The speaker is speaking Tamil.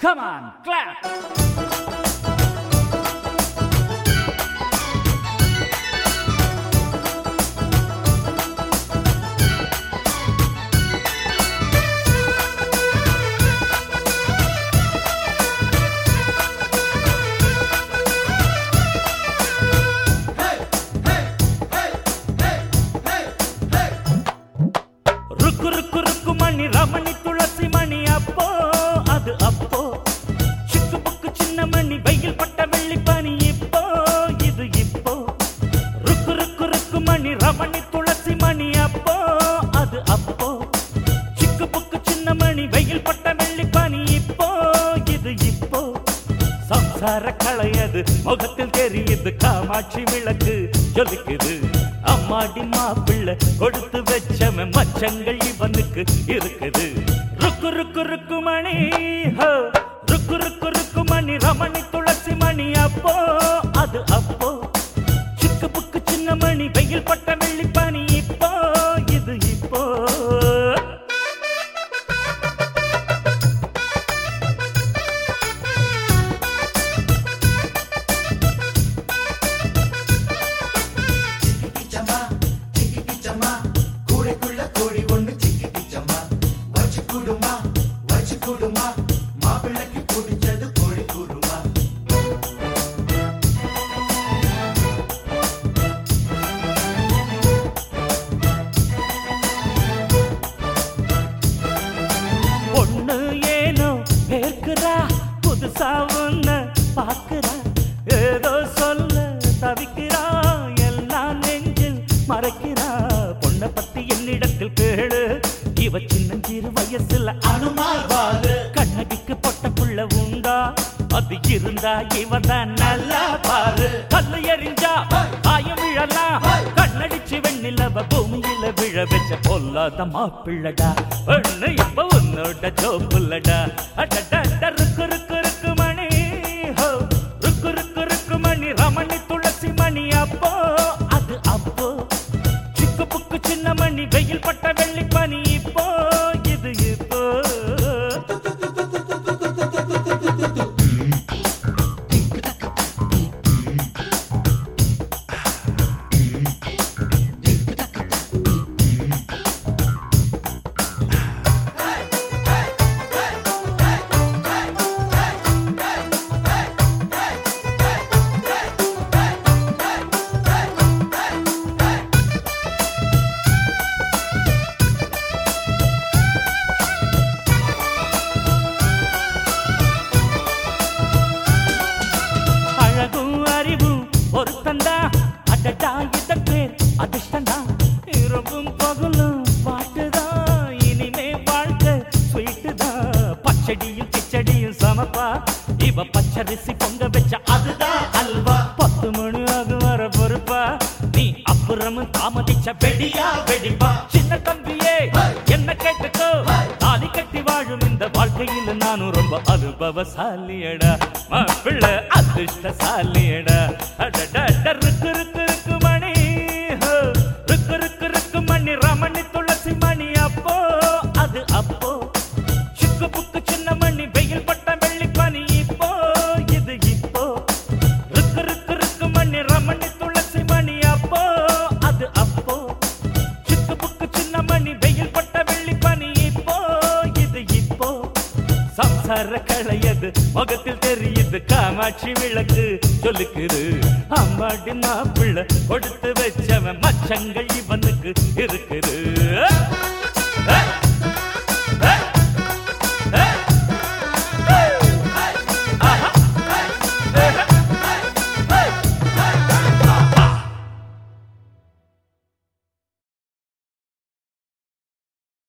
Come on, clap! ருக்கு ருக்கு ருக்கு மணி ரமணி துளசி மணி அப்போ அது அப்போ சம்சார களையது. முகத்தில் தெரியுது காமாட்சி விளக்கு. ஜொலிக்குது. அம்மாடி மாப்பிள்ளை கொடுத்து வச்சவன் மச்சங்கள் இவனுக்கு இருக்குது. ருக்கு ருக்கு ருக்கு மணி ருக்கு ருக்கு ருக்கு மணி ரமணி துளசி மணி அப்போ. அது அப்போ. சிக்கு புக்கு சின்ன மணி வெயில் பட்ட புதுசா ஒண்ணு பாக்குறா ஏதோ சொல்ல தவிக்கிறா எல்லாம் நெஞ்சில் மறைக்கிறா. பொண்ணை பத்தி என்னிடத்தில் கேளு. இவ சின்னஞ்சிறு வயசுல அனுமார் வாழு கண்ணகிக்கு பொட்ட புள்ள உண்டா? அது இருந்தா இவதான் நல்லா பாரு. கல்லு எறிஞ்சா ஆயம் விழலாம் கண்ணடிச்சு வெண்ணிலவ பூமியில விழ வச்ச பொல்லாத மாப்பிள்ளடா ஒண்ணு இப்ப உன்னோட ஜோப்புள்ளடா அடடா. வெயில் ஒருத்தந்தா அடடா இதற்கு அதிர்ஷ்டந்தா இரவும் பகலும் பாட்டுதான் இனிமே வாழ்க்கை ஸ்வீட்டு தான் பச்சடியும் கிச்சடியும் சமப்பா. இவ பச்சரிசி பொங்க வச்ச அதுதான் அல்வா. பத்து மணி ஆகும் வர பொறுப்பா. நீ அப்புறமும் தாமதிச்ச வெடியா வெடிப்பா. இந்த வாழ்க்கையில் நானும் ரொம்ப அனுபவசாலியடா. மாப்பிள்ள அதிர்ஷ்டசாலியடா. அடடா ருக்கு ருக்கு. தெரியுது. முகத்தில் தெரியுது. காமாட்சி விளக்கு சொல்லுக்குது. அம்மாடி மாப்பிள்ள கொடுத்து வச்சவன் மச்சங்கள் இவனுக்கு இருக்குது.